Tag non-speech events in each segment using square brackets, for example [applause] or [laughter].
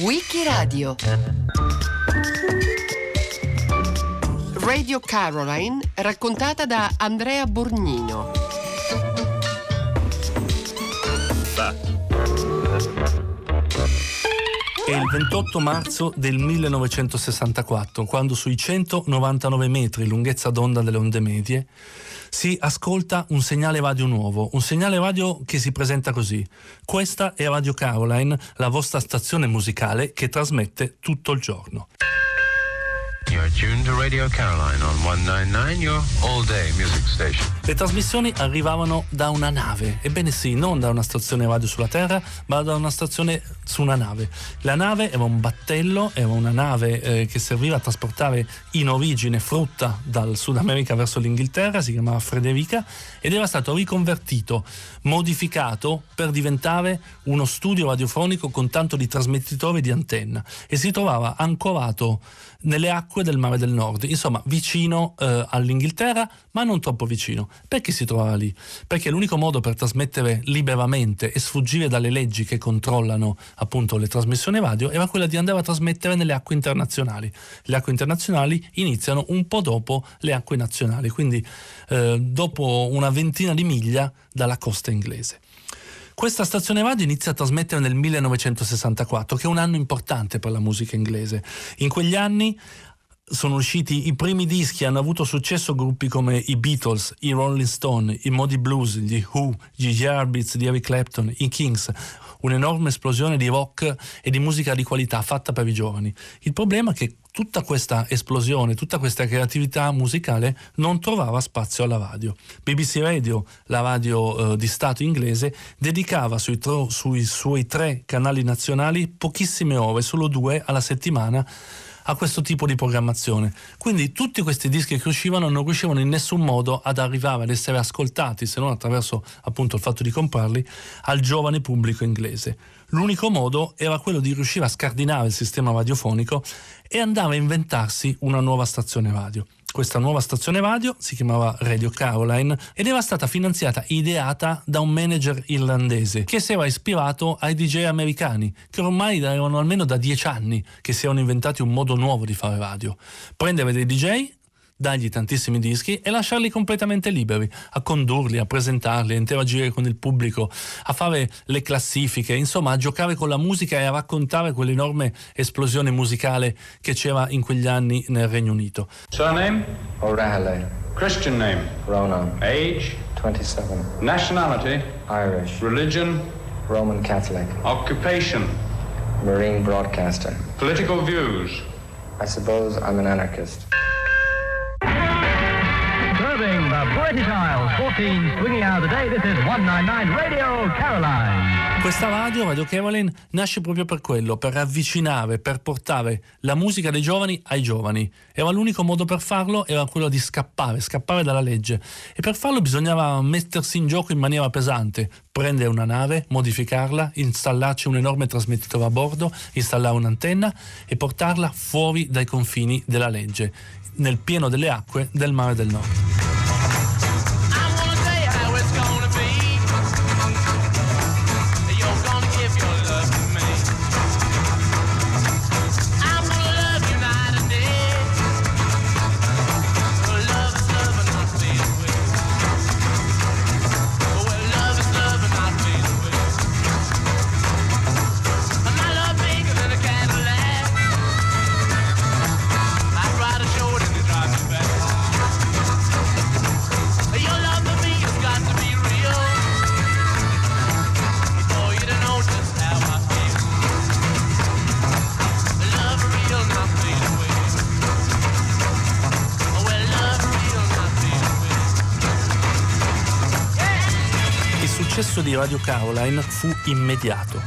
Wikiradio Radio Caroline raccontata da Andrea Borgnino. È il 28 marzo del 1964, quando sui 199 metri lunghezza d'onda delle onde medie si ascolta un segnale radio nuovo, un segnale radio che si presenta così. Questa è Radio Caroline, la vostra stazione musicale che trasmette tutto il giorno. Tuned to Radio Caroline on 199, your all-day music station. Le trasmissioni arrivavano da una nave, ebbene sì, non da una stazione radio sulla Terra, ma da una stazione su una nave. La nave era un battello, era una nave eh, che serviva a trasportare in origine frutta dal Sud America verso l'Inghilterra, si chiamava Frederica, ed era stato riconvertito, modificato per diventare uno studio radiofonico con tanto di trasmettitori di antenna e si trovava ancorato nelle acque del Mare del Nord, insomma vicino eh, all'Inghilterra, ma non troppo vicino. Perché si trovava lì? Perché l'unico modo per trasmettere liberamente e sfuggire dalle leggi che controllano appunto le trasmissioni radio era quella di andare a trasmettere nelle acque internazionali. Le acque internazionali iniziano un po' dopo le acque nazionali, quindi eh, dopo una ventina di miglia dalla costa inglese. Questa stazione radio inizia a trasmettere nel 1964, che è un anno importante per la musica inglese. In quegli anni sono usciti i primi dischi, hanno avuto successo gruppi come i Beatles, i Rolling Stone, i Modi Blues, gli Who, gli Yardbirds di Eric Clapton, i Kings un'enorme esplosione di rock e di musica di qualità fatta per i giovani. Il problema è che tutta questa esplosione, tutta questa creatività musicale non trovava spazio alla radio. BBC Radio, la radio eh, di Stato inglese, dedicava sui, tro- sui suoi tre canali nazionali pochissime ore, solo due alla settimana, a questo tipo di programmazione. Quindi tutti questi dischi che uscivano non riuscivano in nessun modo ad arrivare ad essere ascoltati, se non attraverso appunto il fatto di comprarli, al giovane pubblico inglese. L'unico modo era quello di riuscire a scardinare il sistema radiofonico e andare a inventarsi una nuova stazione radio. Questa nuova stazione radio si chiamava Radio Caroline ed era stata finanziata, ideata da un manager irlandese che si era ispirato ai DJ americani, che ormai erano almeno da dieci anni che si erano inventati un modo nuovo di fare radio. Prendere dei DJ dargli tantissimi dischi e lasciarli completamente liberi, a condurli, a presentarli, a interagire con il pubblico, a fare le classifiche, insomma a giocare con la musica e a raccontare quell'enorme esplosione musicale che c'era in quegli anni nel Regno Unito. Surname? O'Reilly. Christian name? Ronan. Age? 27. Nationality? Irish. Religion? Roman Catholic. Occupation? Marine broadcaster. Political views? I suppose I'm an anarchist. The British Isles, 14 swinging hours a day, this is 199 Radio Caroline. Questa radio, Radio Caroline, nasce proprio per quello, per avvicinare, per portare la musica dei giovani ai giovani. Era l'unico modo per farlo, era quello di scappare, scappare dalla legge. E per farlo bisognava mettersi in gioco in maniera pesante, prendere una nave, modificarla, installarci un enorme trasmettitore a bordo, installare un'antenna e portarla fuori dai confini della legge, nel pieno delle acque del Mare del Nord. Radio Caroline fu immediato.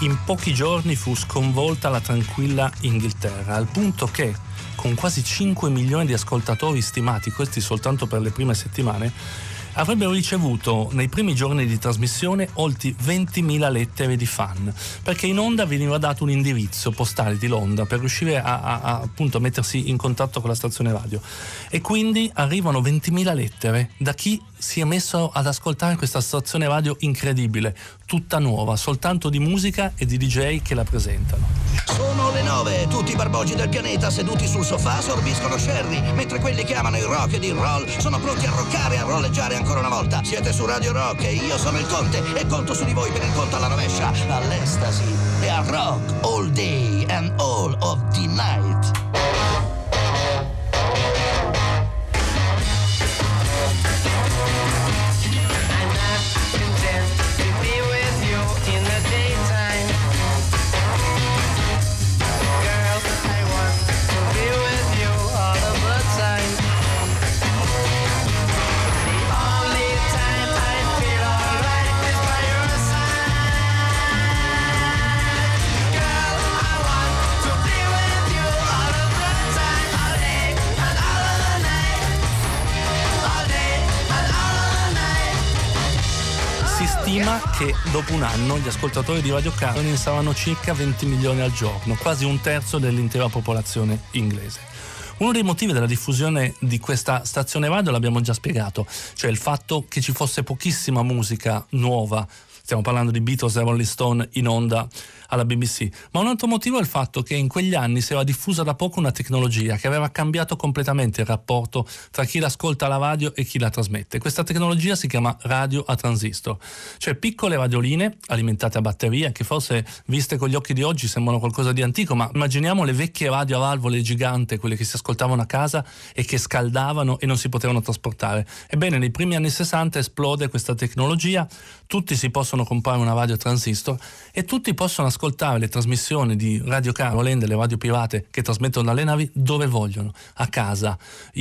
In pochi giorni fu sconvolta la tranquilla Inghilterra, al punto che, con quasi 5 milioni di ascoltatori stimati, questi soltanto per le prime settimane, avrebbero ricevuto nei primi giorni di trasmissione oltre 20.000 lettere di fan, perché in onda veniva dato un indirizzo postale di Londra per riuscire a, a- a, appunto mettersi in contatto con la stazione radio. E quindi arrivano 20.000 lettere da chi si è messo ad ascoltare questa stazione radio incredibile, tutta nuova, soltanto di musica e di DJ che la presentano. Sono le nove, tutti i barbogi del pianeta seduti sul sofà sorbiscono sherry, mentre quelli che amano il rock ed il roll sono pronti a roccare e a rolleggiare ancora una volta. Siete su Radio Rock e io sono il Conte e conto su di voi per il conto alla rovescia, all'estasi e al rock all day and all of the night. Dopo un anno gli ascoltatori di Radio Caroline saranno circa 20 milioni al giorno, quasi un terzo dell'intera popolazione inglese. Uno dei motivi della diffusione di questa stazione radio l'abbiamo già spiegato, cioè il fatto che ci fosse pochissima musica nuova, stiamo parlando di Beatles e Rolling Stone in onda alla BBC, ma un altro motivo è il fatto che in quegli anni si era diffusa da poco una tecnologia che aveva cambiato completamente il rapporto tra chi l'ascolta alla radio e chi la trasmette. Questa tecnologia si chiama radio a transistor, cioè piccole radioline alimentate a batteria che forse viste con gli occhi di oggi sembrano qualcosa di antico, ma immaginiamo le vecchie radio a valvole gigante, quelle che si ascoltavano a casa e che scaldavano e non si potevano trasportare. Ebbene, nei primi anni 60 esplode questa tecnologia, tutti si possono comprare una radio a transistor e tutti possono ascoltare le trasmissioni di Radio Caroline, delle radio private che trasmettono dalle navi dove vogliono, a casa,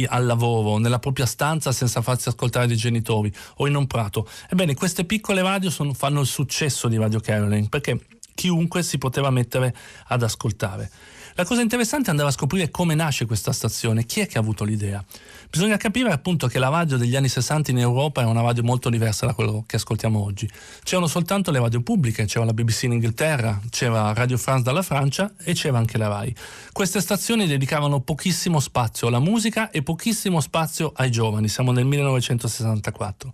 al lavoro, nella propria stanza senza farsi ascoltare dai genitori o in un prato. Ebbene, queste piccole radio sono- fanno il successo di Radio Caroline perché chiunque si poteva mettere ad ascoltare. La cosa interessante è andare a scoprire come nasce questa stazione, chi è che ha avuto l'idea. Bisogna capire appunto che la radio degli anni 60 in Europa è una radio molto diversa da quello che ascoltiamo oggi. C'erano soltanto le radio pubbliche, c'era la BBC in Inghilterra, c'era Radio France dalla Francia e c'era anche la RAI. Queste stazioni dedicavano pochissimo spazio alla musica e pochissimo spazio ai giovani, siamo nel 1964.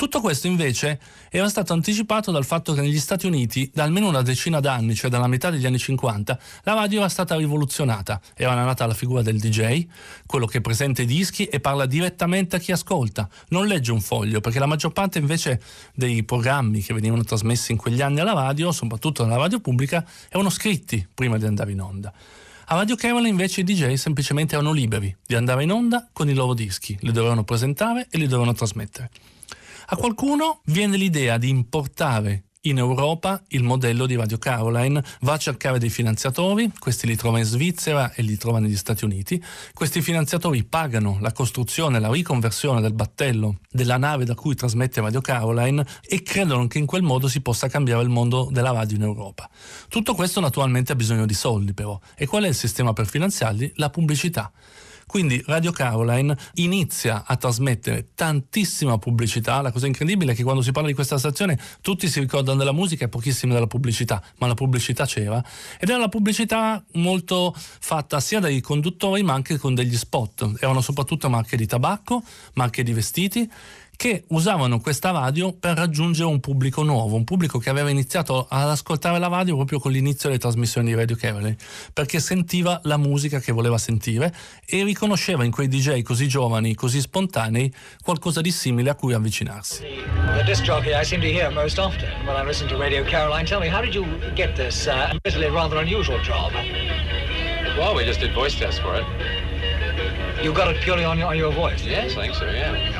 Tutto questo invece era stato anticipato dal fatto che negli Stati Uniti, da almeno una decina d'anni, cioè dalla metà degli anni 50, la radio era stata rivoluzionata. Era nata la figura del DJ, quello che presenta i dischi e parla direttamente a chi ascolta, non legge un foglio, perché la maggior parte invece dei programmi che venivano trasmessi in quegli anni alla radio, soprattutto nella radio pubblica, erano scritti prima di andare in onda. A Radio Caroline invece i DJ semplicemente erano liberi di andare in onda con i loro dischi, li dovevano presentare e li dovevano trasmettere. A qualcuno viene l'idea di importare in Europa il modello di Radio Caroline, va a cercare dei finanziatori, questi li trova in Svizzera e li trova negli Stati Uniti, questi finanziatori pagano la costruzione, la riconversione del battello della nave da cui trasmette Radio Caroline e credono che in quel modo si possa cambiare il mondo della radio in Europa. Tutto questo naturalmente ha bisogno di soldi però e qual è il sistema per finanziarli? La pubblicità. Quindi Radio Caroline inizia a trasmettere tantissima pubblicità. La cosa incredibile è che quando si parla di questa stazione tutti si ricordano della musica e pochissimo della pubblicità, ma la pubblicità c'era ed era la pubblicità molto fatta sia dai conduttori ma anche con degli spot. Erano soprattutto marche di tabacco, marche di vestiti che usavano questa radio per raggiungere un pubblico nuovo, un pubblico che aveva iniziato ad ascoltare la radio proprio con l'inizio delle trasmissioni di Radio Caroline, perché sentiva la musica che voleva sentire e riconosceva in quei DJ così giovani, così spontanei, qualcosa di simile a cui avvicinarsi. The disc jockey I seem to hear most often when I listen to Radio Caroline. Tell me, how did you get this uh, admittedly rather unusual job? Well, we just did voice tests for it. You got it purely on your, on your voice? Yes, I think so, yeah.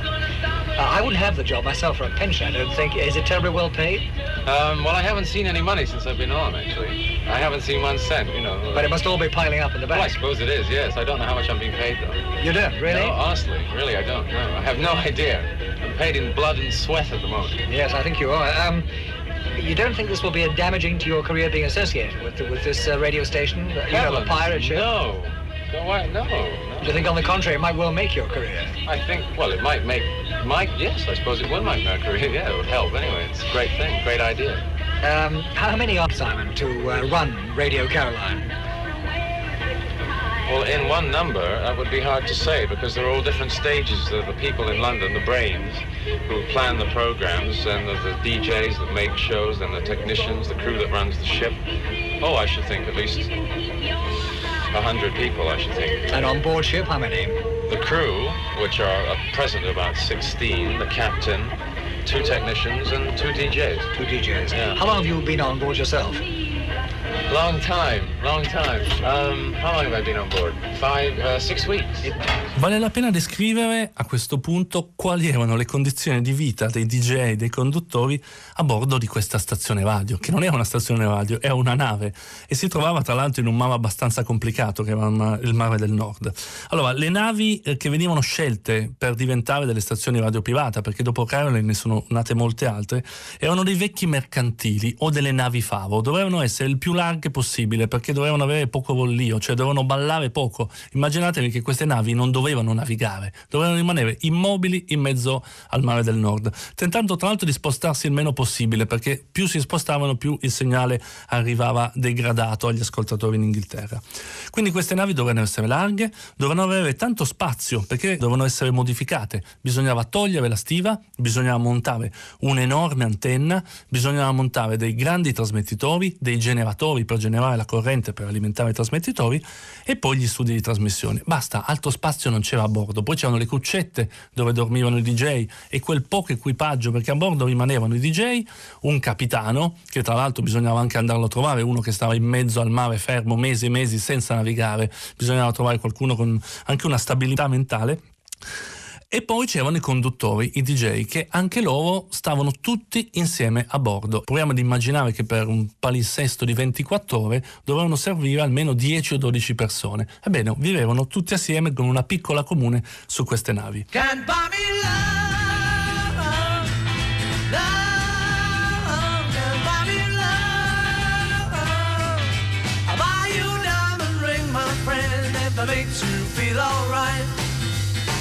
Uh, I wouldn't have the job myself for a pension, I don't think. Is it terribly well paid? Um, well, I haven't seen any money since I've been on, actually. I haven't seen one cent, you know. But it must all be piling up in the Well, I suppose it is, yes. I don't know how much I'm being paid, though. You don't, really? No, honestly, really, I don't know. I have no idea. I'm paid in blood and sweat at the moment. Yes, I think you are. Um, you don't think this will be a damaging to your career being associated with with this uh, radio station? You know, the pirate ship? No. No, why? No, Do you think, on the contrary, it might well make your career? I think, well, it might make, might, yes, I suppose it will make my career. [laughs] Yeah, it would help anyway. It's a great thing, great idea. Um, how many are Simon to uh, run Radio Caroline? Well, in one number, that would be hard to say because there are all different stages. There are the people in London, the brains, who plan the programs, and there's the DJs that make shows, and the technicians, the crew that runs the ship. Oh, I should think at least a hundred people, I should think. And on board ship, how many? The crew, which are at present about 16, the captain, two technicians, and two DJs. Two DJs. Yeah. How long have you been on board yourself? Long time, long time. Um, how long have I been on board? Five, uh, six weeks. Vale la pena descrivere a questo punto quali erano le condizioni di vita dei DJ, dei conduttori a bordo di questa stazione radio, che non era una stazione radio, era una nave e si trovava tra l'altro in un mare abbastanza complicato che era il mare del nord. Allora, le navi eh, che venivano scelte per diventare delle stazioni radio private, perché dopo Caroline ne sono nate molte altre, erano dei vecchi mercantili o delle navi favo, dovevano essere il più larghe possibile perché dovevano avere poco vollio, cioè dovevano ballare poco. Immaginatevi che queste navi non dovevano navigare, dovevano rimanere immobili in mezzo al mare del nord, tentando tra l'altro di spostarsi il meno possibile perché più si spostavano più il segnale arrivava degradato agli ascoltatori in Inghilterra. Quindi queste navi dovevano essere larghe, dovevano avere tanto spazio perché dovevano essere modificate, bisognava togliere la stiva, bisognava montare un'enorme antenna, bisognava montare dei grandi trasmettitori, dei generatori per generare la corrente per alimentare i trasmettitori e poi gli studi di trasmissione. Basta, altro spazio non c'era a bordo. Poi c'erano le cuccette dove dormivano i DJ e quel poco equipaggio perché a bordo rimanevano i DJ, un capitano che tra l'altro bisognava anche andarlo a trovare, uno che stava in mezzo al mare fermo mesi e mesi senza navigare, bisognava trovare qualcuno con anche una stabilità mentale. E poi c'erano i conduttori, i DJ, che anche loro stavano tutti insieme a bordo. Proviamo ad immaginare che per un palinsesto di 24 ore dovevano servire almeno 10 o 12 persone. Ebbene, vivevano tutti assieme con una piccola comune su queste navi. Makes you feel alright.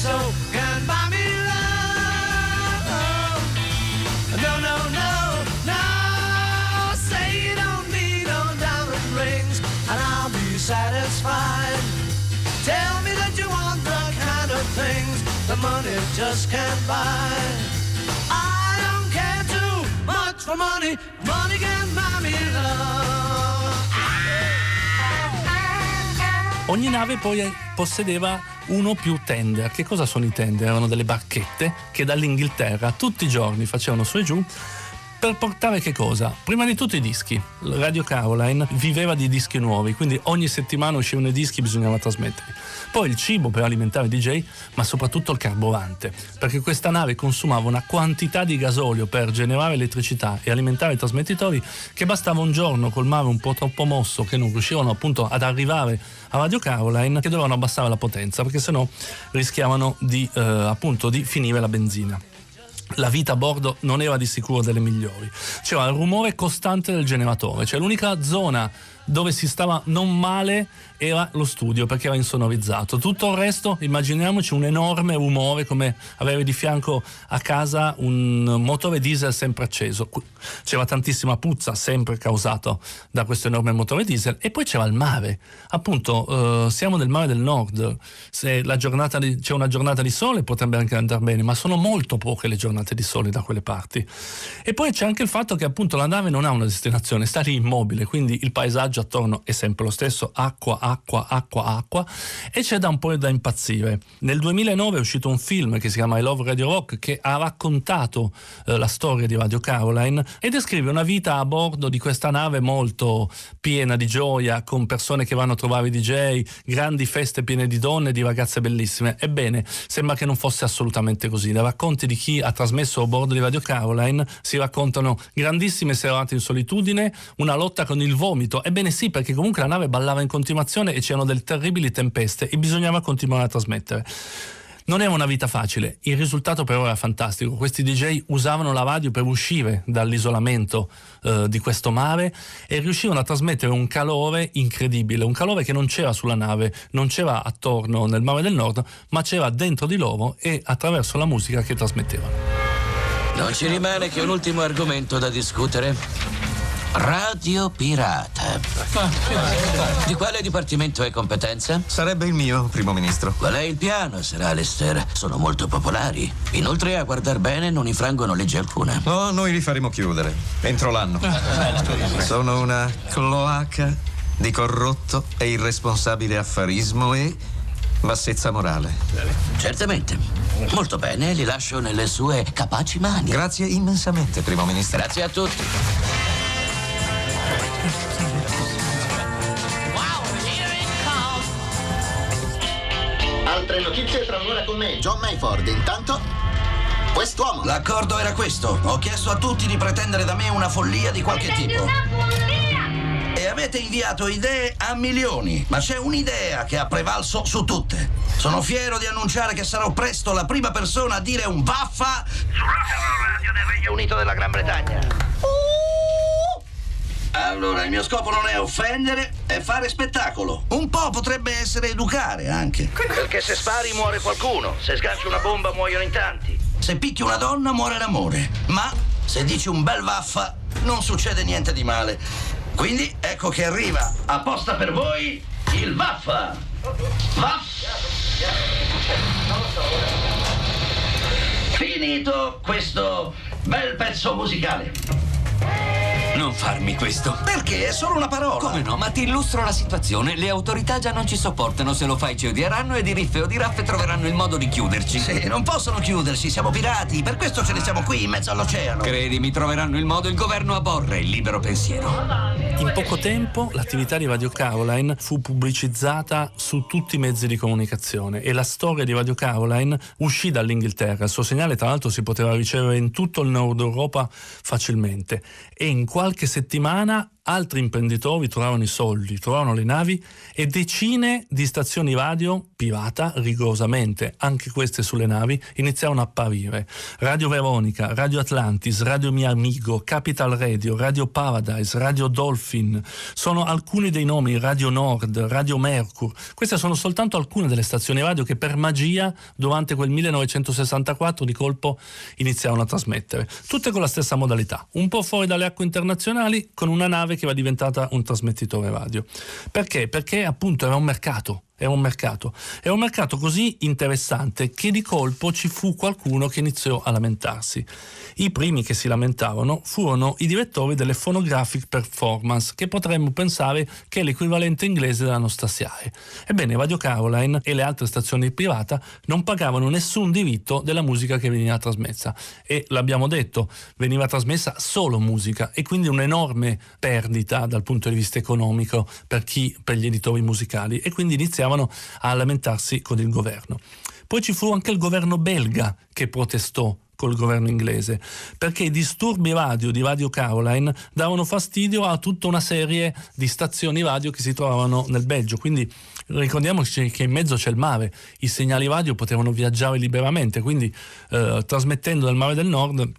so, can buy me love. No, no, no, no. Say you don't need no diamond rings, and I'll be satisfied. Tell me that you want the kind of things that money just can't buy. I don't care too much for money, money can buy me love. Ogni nave poi possedeva uno o più tender. Che cosa sono i tender? Erano delle barchette che dall'Inghilterra tutti i giorni facevano su e giù per portare che cosa? Prima di tutto i dischi. Radio Caroline viveva di dischi nuovi, quindi ogni settimana uscivano i dischi e bisognava trasmetterli. Poi il cibo per alimentare i DJ, ma soprattutto il carburante, perché questa nave consumava una quantità di gasolio per generare elettricità e alimentare i trasmettitori che bastava un giorno col mare un po' troppo mosso che non riuscivano appunto ad arrivare a Radio Caroline che dovevano abbassare la potenza perché sennò rischiavano di eh, appunto di finire la benzina la vita a bordo non era di sicuro delle migliori. C'era il rumore costante del generatore, cioè l'unica zona dove si stava non male era lo studio perché era insonorizzato. Tutto il resto, immaginiamoci un enorme rumore come avere di fianco a casa un motore diesel sempre acceso. C'era tantissima puzza sempre causata da questo enorme motore diesel e poi c'era il mare. Appunto, eh, siamo nel mare del nord. Se di- c'è una giornata di sole potrebbe anche andare bene, ma sono molto poche le giornate di sole da quelle parti. E poi c'è anche il fatto che appunto la nave non ha una destinazione, sta lì immobile, quindi il paesaggio messaggio attorno è sempre lo stesso, acqua, acqua, acqua, acqua, e c'è da un po' da impazzire. Nel 2009 è uscito un film che si chiama I Love Radio Rock che ha raccontato eh, la storia di Radio Caroline e descrive una vita a bordo di questa nave molto piena di gioia, con persone che vanno a trovare i DJ, grandi feste piene di donne, di ragazze bellissime. Ebbene, sembra che non fosse assolutamente così. Nei racconti di chi ha trasmesso a bordo di Radio Caroline si raccontano grandissime serate in solitudine, una lotta con il vomito. Ebbene sì, perché comunque la nave ballava in continuazione e c'erano delle terribili tempeste e bisognava continuare a trasmettere. Non era una vita facile, il risultato però era fantastico. Questi DJ usavano la radio per uscire dall'isolamento eh, di questo mare e riuscivano a trasmettere un calore incredibile, un calore che non c'era sulla nave, non c'era attorno nel mare del nord, ma c'era dentro di loro e attraverso la musica che trasmettevano. Non ci rimane che un ultimo argomento da discutere. Radio Pirata. Di quale dipartimento è competenza? Sarebbe il mio, primo ministro. Qual è il piano, Sir Alistair? Sono molto popolari. Inoltre, a guardar bene, non infrangono legge alcuna. Oh, noi li faremo chiudere. Entro l'anno. Sono una cloaca di corrotto e irresponsabile affarismo e bassezza morale. Certamente. Molto bene, li lascio nelle sue capaci mani. Grazie immensamente, primo ministro. Grazie a tutti. Altre notizie tra un'ora con me, John Mayford. Intanto, quest'uomo. L'accordo era questo. Ho chiesto a tutti di pretendere da me una follia di qualche tipo. E avete inviato idee a milioni, ma c'è un'idea che ha prevalso su tutte. Sono fiero di annunciare che sarò presto la prima persona a dire un vaffa sulla radio del Regno Unito della Gran Bretagna. Allora, il mio scopo non è offendere, è fare spettacolo. Un po' potrebbe essere educare anche. Perché se spari muore qualcuno, se sganci una bomba muoiono in tanti. Se picchi una donna muore l'amore. Ma se dici un bel vaffa, non succede niente di male. Quindi ecco che arriva apposta per voi il vaffa. Vaffa. Finito questo bel pezzo musicale. Non farmi questo. Perché? È solo una parola. Come no? Ma ti illustro la situazione. Le autorità già non ci sopportano. Se lo fai ci odieranno e di riffe o di raffe troveranno il modo di chiuderci. Sì, non possono chiudersi, siamo pirati. Per questo ce ne siamo qui in mezzo all'oceano. Credimi, troveranno il modo. Il governo aborre il libero pensiero. In poco tempo l'attività di Radio Caroline fu pubblicizzata su tutti i mezzi di comunicazione e la storia di Radio Caroline uscì dall'Inghilterra. Il suo segnale tra l'altro si poteva ricevere in tutto il nord Europa facilmente e in qualche settimana altri imprenditori trovavano i soldi, trovavano le navi e decine di stazioni radio pirata, rigorosamente, anche queste sulle navi, iniziarono a apparire. Radio Veronica, Radio Atlantis, Radio Mio Amigo, Capital Radio, Radio Paradise, Radio Dolphin, sono alcuni dei nomi, Radio Nord, Radio Mercur. Queste sono soltanto alcune delle stazioni radio che per magia durante quel 1964 di colpo iniziarono a trasmettere, tutte con la stessa modalità, un po' fuori dalle acque internazionali con una nave che era diventata un trasmettitore radio. Perché? Perché appunto era un mercato. Era un mercato. Era un mercato così interessante che di colpo ci fu qualcuno che iniziò a lamentarsi. I primi che si lamentavano furono i direttori delle phonographic performance, che potremmo pensare che è l'equivalente inglese della nostra SIAE. Ebbene, Radio Caroline e le altre stazioni private non pagavano nessun diritto della musica che veniva trasmessa. E l'abbiamo detto, veniva trasmessa solo musica e quindi un'enorme perdita dal punto di vista economico per chi, per gli editori musicali. E quindi iniziavano a lamentarsi con il governo. Poi ci fu anche il governo belga che protestò col governo inglese, perché i disturbi radio di Radio Caroline davano fastidio a tutta una serie di stazioni radio che si trovavano nel Belgio. Quindi ricordiamoci che in mezzo c'è il mare, i segnali radio potevano viaggiare liberamente, quindi eh, trasmettendo dal mare del nord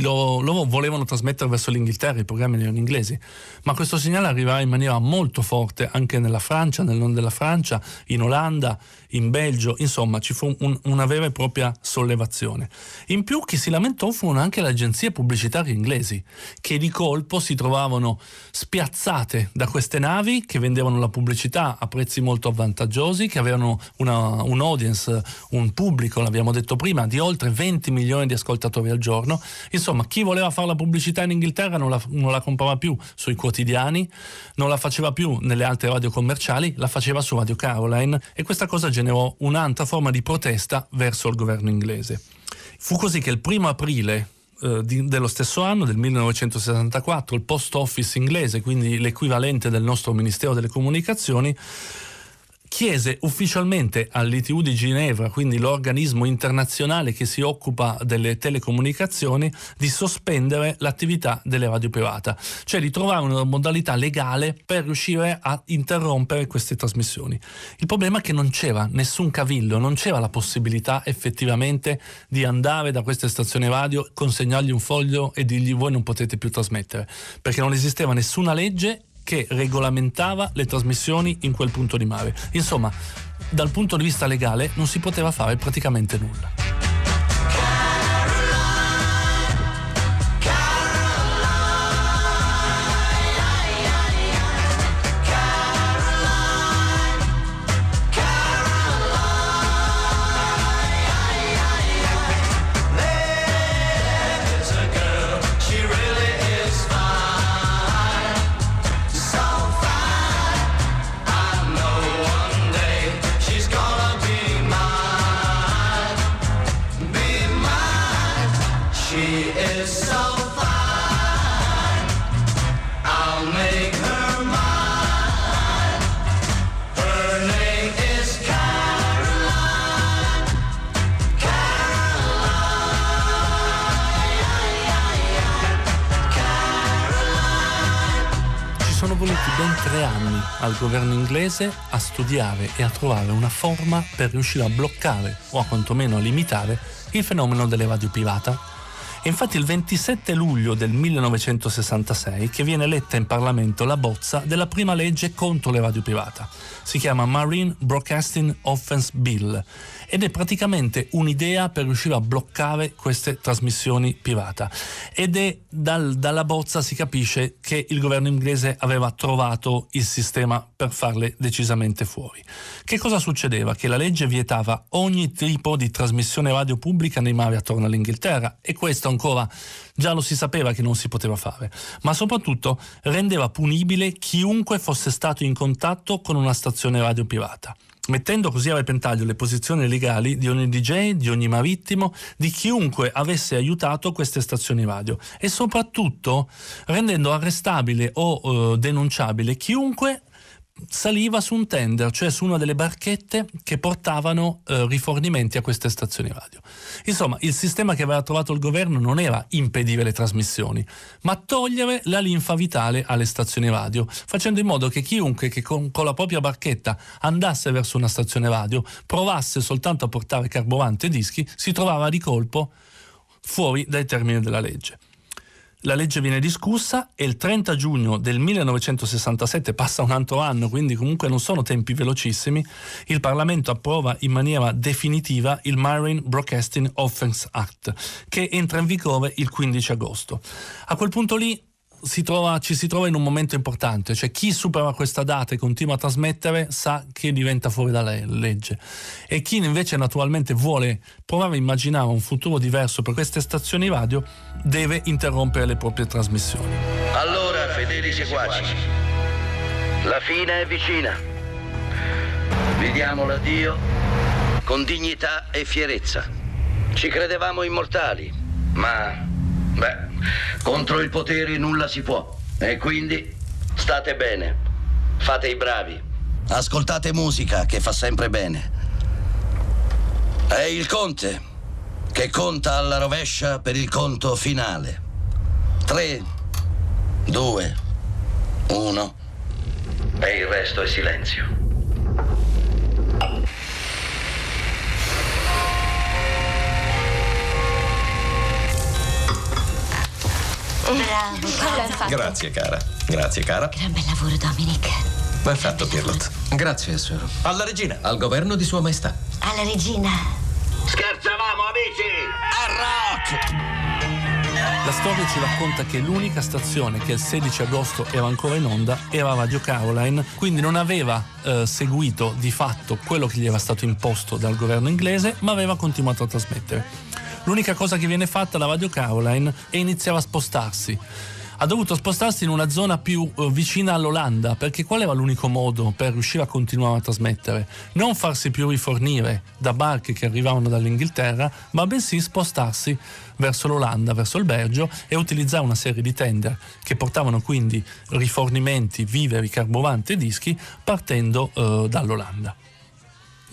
loro, loro, volevano trasmettere verso l'Inghilterra, i programmi erano inglesi, ma questo segnale arrivava in maniera molto forte anche nella Francia, nel nord della Francia, in Olanda, in Belgio, insomma ci fu un, una vera e propria sollevazione. In più chi si lamentò furono anche le agenzie pubblicitarie inglesi, che di colpo si trovavano spiazzate da queste navi che vendevano la pubblicità a prezzi molto vantaggiosi, che avevano una, un audience, un pubblico, l'abbiamo detto prima, di oltre 20 milioni di ascoltatori al giorno Insomma, chi voleva fare la pubblicità in Inghilterra non la, non la comprava più sui quotidiani, non la faceva più nelle altre radio commerciali, la faceva su Radio Caroline e questa cosa generò un'altra forma di protesta verso il governo inglese. Fu così che il primo aprile eh, dello stesso anno, del 1964, il post office inglese, quindi l'equivalente del nostro Ministero delle Comunicazioni, chiese ufficialmente all'ITU di Ginevra, quindi l'organismo internazionale che si occupa delle telecomunicazioni, di sospendere l'attività delle radio private, cioè di trovare una modalità legale per riuscire a interrompere queste trasmissioni. Il problema è che non c'era nessun cavillo, non c'era la possibilità effettivamente di andare da queste stazioni radio, consegnargli un foglio e dirgli voi non potete più trasmettere, perché non esisteva nessuna legge che regolamentava le trasmissioni in quel punto di mare. Insomma, dal punto di vista legale non si poteva fare praticamente nulla. Ben tre anni al governo inglese a studiare e a trovare una forma per riuscire a bloccare o a quantomeno a limitare il fenomeno delle radio private. E infatti il 27 luglio del 1966 che viene letta in Parlamento la bozza della prima legge contro le radio private. Si chiama Marine Broadcasting Offense Bill ed è praticamente un'idea per riuscire a bloccare queste trasmissioni private. Ed è dal- dalla bozza si capisce che il governo inglese aveva trovato il sistema per farle decisamente fuori. Che cosa succedeva? Che la legge vietava ogni tipo di trasmissione radio pubblica nei mari attorno all'Inghilterra e questo ancora già lo si sapeva che non si poteva fare, ma soprattutto rendeva punibile chiunque fosse stato in contatto con una stazione radio privata mettendo così a repentaglio le posizioni legali di ogni DJ, di ogni marittimo, di chiunque avesse aiutato queste stazioni radio e soprattutto rendendo arrestabile o eh, denunciabile chiunque saliva su un tender, cioè su una delle barchette che portavano eh, rifornimenti a queste stazioni radio. Insomma, il sistema che aveva trovato il governo non era impedire le trasmissioni, ma togliere la linfa vitale alle stazioni radio, facendo in modo che chiunque che con, con la propria barchetta andasse verso una stazione radio, provasse soltanto a portare carburante e dischi, si trovava di colpo fuori dai termini della legge. La legge viene discussa e il 30 giugno del 1967, passa un altro anno, quindi comunque non sono tempi velocissimi, il Parlamento approva in maniera definitiva il Marine Broadcasting Offense Act, che entra in vigore il 15 agosto. A quel punto lì si trova- ci si trova in un momento importante, cioè chi supera questa data e continua a trasmettere sa che diventa fuori dalla legge e chi invece naturalmente vuole provare a immaginare un futuro diverso per queste stazioni radio deve interrompere le proprie trasmissioni. Allora, fedeli seguaci, la fine è vicina. Vi diamo l'addio con dignità e fierezza. Ci credevamo immortali, ma, beh, contro il potere nulla si può. E quindi state bene, fate i bravi. Ascoltate musica che fa sempre bene. È il conte che conta alla rovescia per il conto finale. 3, 2, 1 e il resto è silenzio. Bravo. Fatto. Grazie, cara. Grazie, cara. Gran bel lavoro, Dominic. Ben fatto, Pirlot. Grazie, Sir. Alla regina. Al governo di Sua Maestà. Alla regina. Scherzavamo, amici! A rock! La storia ci racconta che l'unica stazione che il 16 agosto era ancora in onda era Radio Caroline, quindi non aveva eh, seguito di fatto quello che gli era stato imposto dal governo inglese, ma aveva continuato a trasmettere. L'unica cosa che viene fatta da Radio Caroline è iniziare a spostarsi ha dovuto spostarsi in una zona più eh, vicina all'Olanda, perché qual era l'unico modo per riuscire a continuare a trasmettere? Non farsi più rifornire da barche che arrivavano dall'Inghilterra, ma bensì spostarsi verso l'Olanda, verso il Belgio e utilizzare una serie di tender che portavano quindi rifornimenti, viveri, carburanti e dischi partendo eh, dall'Olanda.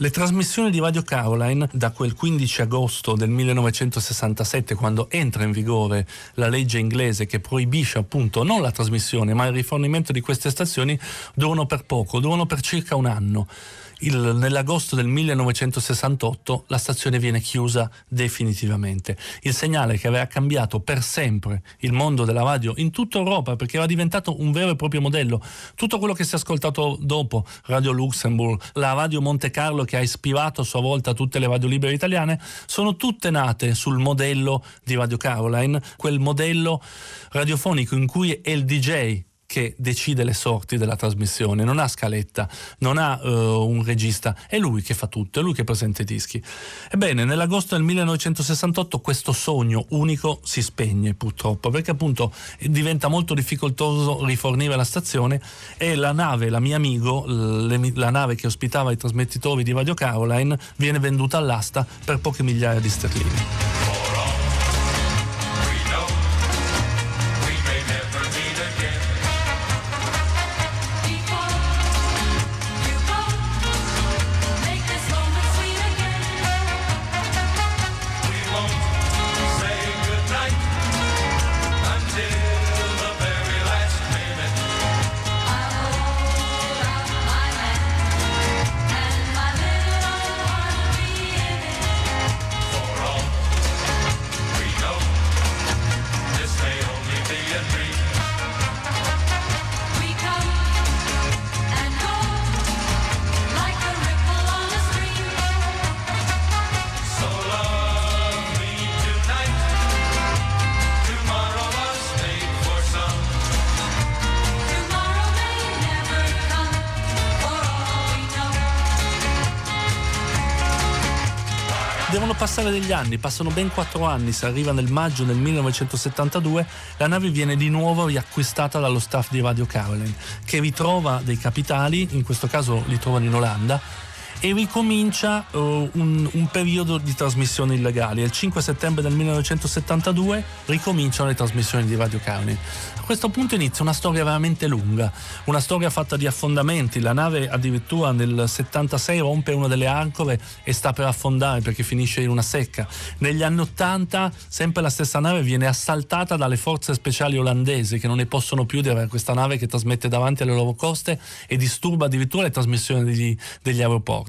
Le trasmissioni di Radio Caroline da quel 15 agosto del 1967, quando entra in vigore la legge inglese che proibisce appunto non la trasmissione ma il rifornimento di queste stazioni, durano per poco, durano per circa un anno il, nell'agosto del 1968 la stazione viene chiusa definitivamente. Il segnale che aveva cambiato per sempre il mondo della radio in tutta Europa perché era diventato un vero e proprio modello. Tutto quello che si è ascoltato dopo, Radio Luxembourg, la Radio Monte Carlo che ha ispirato a sua volta tutte le radio libere italiane, sono tutte nate sul modello di Radio Caroline, quel modello radiofonico in cui è il DJ che decide le sorti della trasmissione, non ha scaletta, non ha uh, un regista, è lui che fa tutto, è lui che presenta i dischi. Ebbene, nell'agosto del 1968 questo sogno unico si spegne purtroppo, perché appunto diventa molto difficoltoso rifornire la stazione e la nave, la mia amico, le, la nave che ospitava i trasmettitori di Radio Caroline, viene venduta all'asta per poche migliaia di sterline. Passare degli anni, passano ben quattro anni, si arriva nel maggio del 1972, la nave viene di nuovo riacquistata dallo staff di Radio Caroline, che ritrova dei capitali, in questo caso li trovano in Olanda, e ricomincia uh, un, un, periodo di trasmissioni illegali. Il 5 settembre del 1972 ricominciano le trasmissioni di Radio Caroline questo punto inizia una storia veramente lunga, una storia fatta di affondamenti. La nave addirittura nel 76 rompe una delle ancore e sta per affondare perché finisce in una secca. Negli anni 80 sempre la stessa nave viene assaltata dalle forze speciali olandesi che non ne possono più di avere questa nave che trasmette davanti alle loro coste e disturba addirittura le trasmissioni degli, degli aeroporti.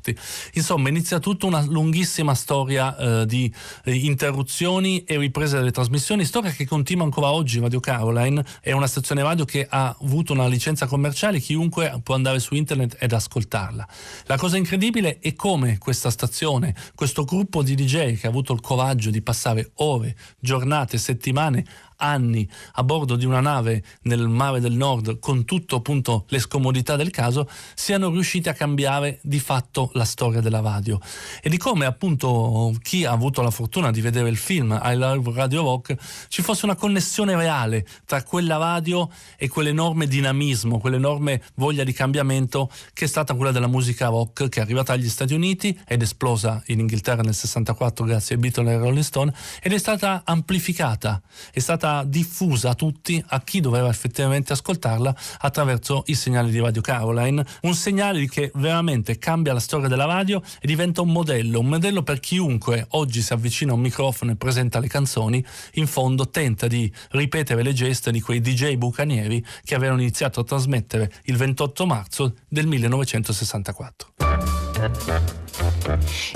Insomma, inizia tutta una lunghissima storia eh, di eh, interruzioni e riprese delle trasmissioni, storia che continua ancora oggi Radio Caroline è una stazione radio che ha avuto una licenza commerciale, chiunque può andare su internet ed ascoltarla. La cosa incredibile è come questa stazione, questo gruppo di DJ che ha avuto il coraggio di passare ore, giornate, settimane anni a bordo di una nave nel mare del nord con tutto appunto le scomodità del caso siano riusciti a cambiare di fatto la storia della radio. E di come appunto chi ha avuto la fortuna di vedere il film I Love Radio Rock ci fosse una connessione reale tra quella radio e quell'enorme dinamismo, quell'enorme voglia di cambiamento che è stata quella della musica rock che è arrivata agli Stati Uniti ed esplosa in Inghilterra nel 64 grazie ai Beatles e Rolling Stone ed è stata amplificata, è stata diffusa a tutti, a chi doveva effettivamente ascoltarla attraverso i segnali di Radio Caroline, un segnale che veramente cambia la storia della radio e diventa un modello, un modello per chiunque oggi si avvicina a un microfono e presenta le canzoni, in fondo tenta di ripetere le gesta di quei DJ bucanieri che avevano iniziato a trasmettere il 28 marzo del 1964.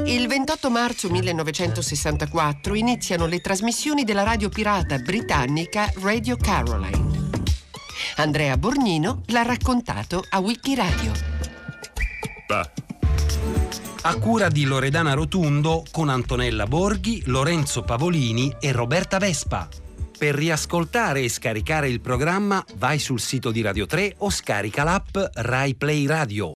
Il 28 marzo 1964 iniziano le trasmissioni della radio pirata britannica Radio Caroline. Andrea Borgnino l'ha raccontato a Wikiradio. A cura di Loredana Rotundo con Antonella Borghi, Lorenzo Pavolini e Roberta Vespa. Per riascoltare e scaricare il programma vai sul sito di Radio 3 o scarica l'app Rai Play Radio.